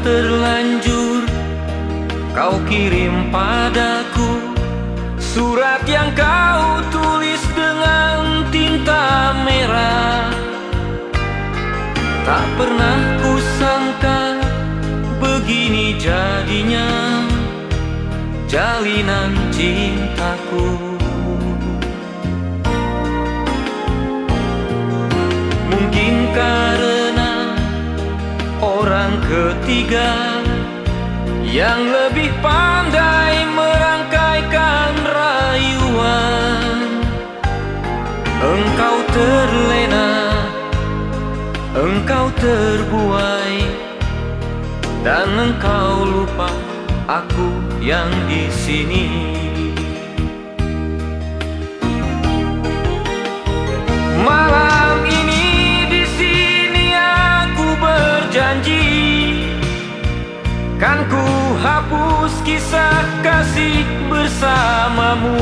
terlanjur kau kirim padaku Surat yang kau tulis dengan tinta merah. Tak pernah kusangka begini jadinya Jalinan cinta. Ketiga yang lebih pandai merangkaikan rayuan. Engkau terlena, engkau terbuai Dan engkau lupa aku yang di sini bersamamu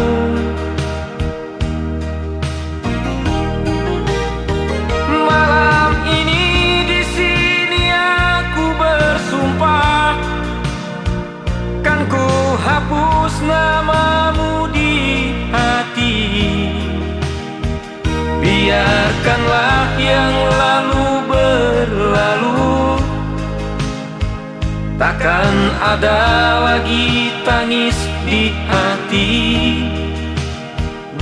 Takkan ada lagi tangis di hati.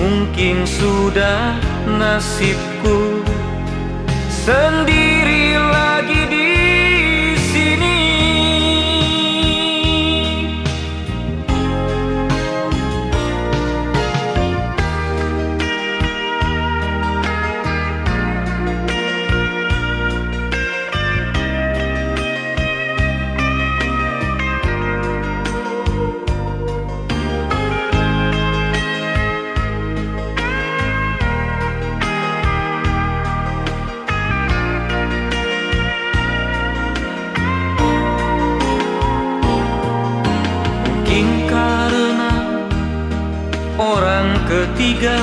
Mungkin sudah nasibku Sendiri orang ketiga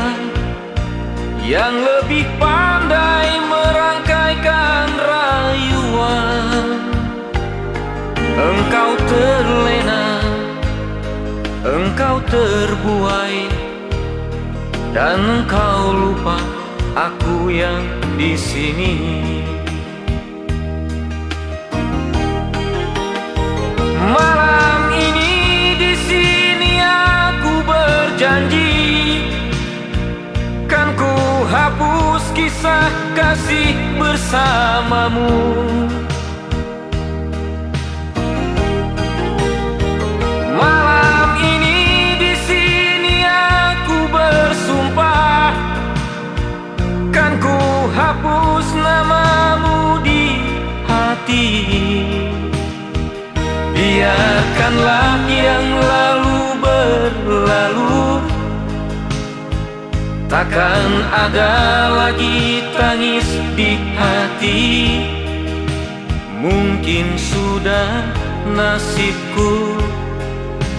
yang lebih pandai merangkaikan rayuan. Engkau terlena, engkau terbuai, dan engkau lupa aku yang di sini. Kisah kasih bersamamu. Malam ini di sini aku bersumpah. Kan ku hapus namamu di hati. Biarkanlah Takkan ada lagi tangis di hati. Mungkin sudah nasibku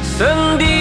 sendiri.